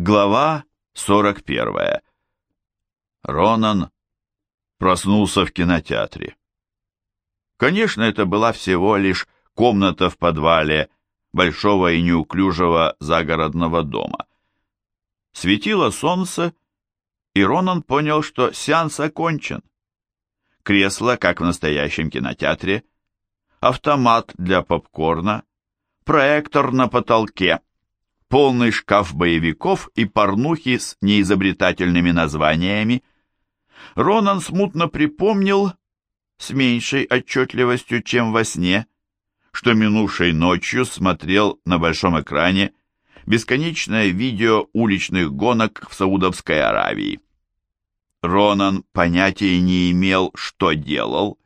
Глава 41. Ронан проснулся в кинотеатре. Конечно, это была всего лишь комната в подвале большого и неуклюжего загородного дома. Светило солнце, и Ронан понял, что сеанс окончен. Кресло, как в настоящем кинотеатре, автомат для попкорна, проектор на потолке, полный шкаф боевиков и порнухи с неизобретательными названиями. Ронан смутно припомнил, с меньшей отчетливостью, чем во сне, что минувшей ночью смотрел на большом экране бесконечное видео уличных гонок в Саудовской Аравии. Ронан понятия не имел, что делал,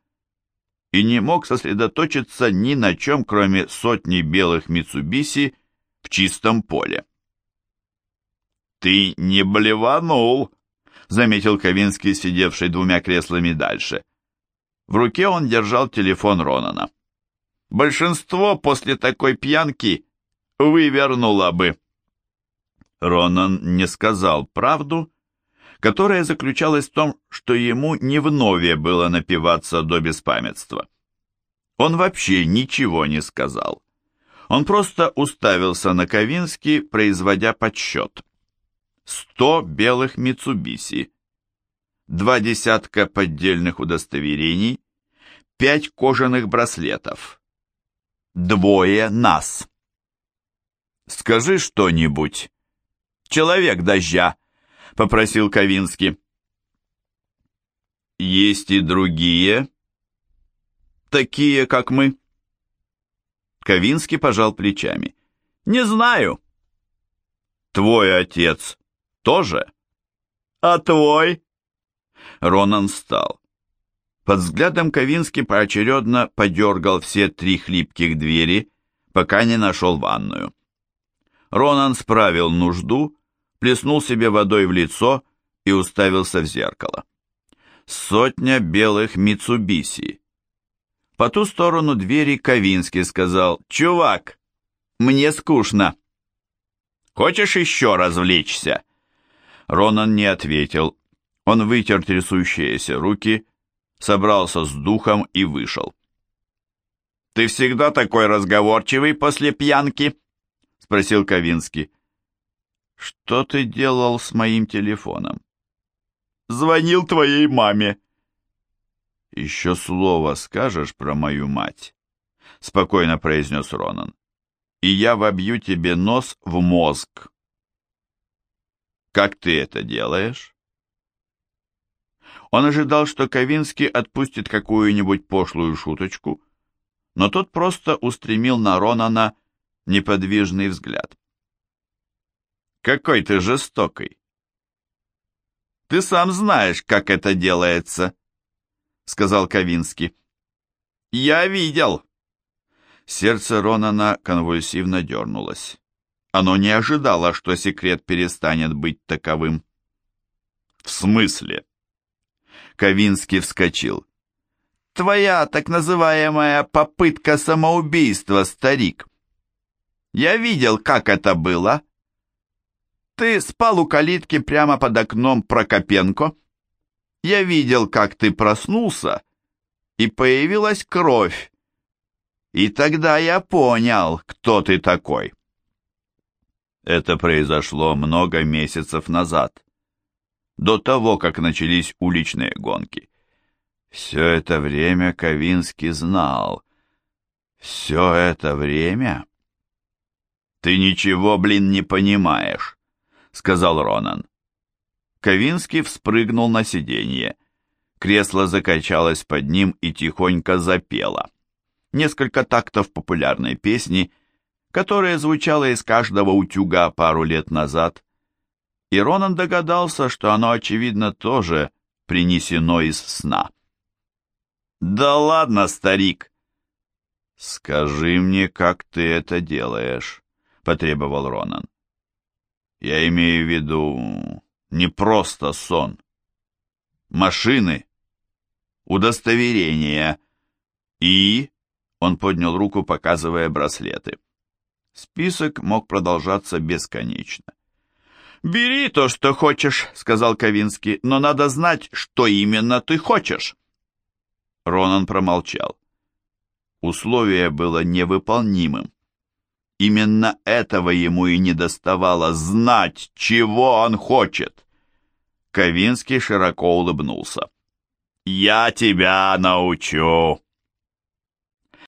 и не мог сосредоточиться ни на чем, кроме сотни белых Митсубиси в чистом поле. «Ты не блеванул», — заметил Ковинский, сидевший двумя креслами дальше. В руке он держал телефон Ронана. «Большинство после такой пьянки вывернуло бы». Ронан не сказал правду, которая заключалась в том, что ему не вновь было напиваться до беспамятства. Он вообще ничего не сказал. Он просто уставился на Ковинский, производя подсчет. Сто белых Митсубиси, два десятка поддельных удостоверений, пять кожаных браслетов. Двое нас. «Скажи что-нибудь, человек дождя», — попросил Ковинский. «Есть и другие, такие, как мы». Ковинский пожал плечами. «Не знаю». «Твой отец тоже?» «А твой?» Ронан встал. Под взглядом Ковинский поочередно подергал все три хлипких двери, пока не нашел ванную. Ронан справил нужду, плеснул себе водой в лицо и уставился в зеркало. Сотня белых Митсубиси. По ту сторону двери Ковинский сказал, «Чувак, мне скучно». «Хочешь еще развлечься?» Ронан не ответил. Он вытер трясущиеся руки, собрался с духом и вышел. «Ты всегда такой разговорчивый после пьянки?» — спросил Ковинский. «Что ты делал с моим телефоном?» «Звонил твоей маме», «Еще слово скажешь про мою мать», — спокойно произнес Ронан, «и я вобью тебе нос в мозг». «Как ты это делаешь?» Он ожидал, что Ковинский отпустит какую-нибудь пошлую шуточку, но тот просто устремил на Ронана неподвижный взгляд. «Какой ты жестокий!» «Ты сам знаешь, как это делается!» — сказал Ковинский. «Я видел!» Сердце Ронана конвульсивно дернулось. Оно не ожидало, что секрет перестанет быть таковым. «В смысле?» Ковинский вскочил. «Твоя так называемая попытка самоубийства, старик. Я видел, как это было. Ты спал у калитки прямо под окном Прокопенко, я видел, как ты проснулся, и появилась кровь. И тогда я понял, кто ты такой. Это произошло много месяцев назад, до того, как начались уличные гонки. Все это время Ковинский знал. Все это время... «Ты ничего, блин, не понимаешь», — сказал Ронан. Ковинский вспрыгнул на сиденье. Кресло закачалось под ним и тихонько запело. Несколько тактов популярной песни, которая звучала из каждого утюга пару лет назад. И Ронан догадался, что оно, очевидно, тоже принесено из сна. «Да ладно, старик!» «Скажи мне, как ты это делаешь», — потребовал Ронан. «Я имею в виду не просто сон. Машины, удостоверения и... Он поднял руку, показывая браслеты. Список мог продолжаться бесконечно. «Бери то, что хочешь», — сказал Ковинский, «но надо знать, что именно ты хочешь». Ронан промолчал. Условие было невыполнимым. Именно этого ему и не доставало знать, чего он хочет. Ковинский широко улыбнулся. «Я тебя научу!»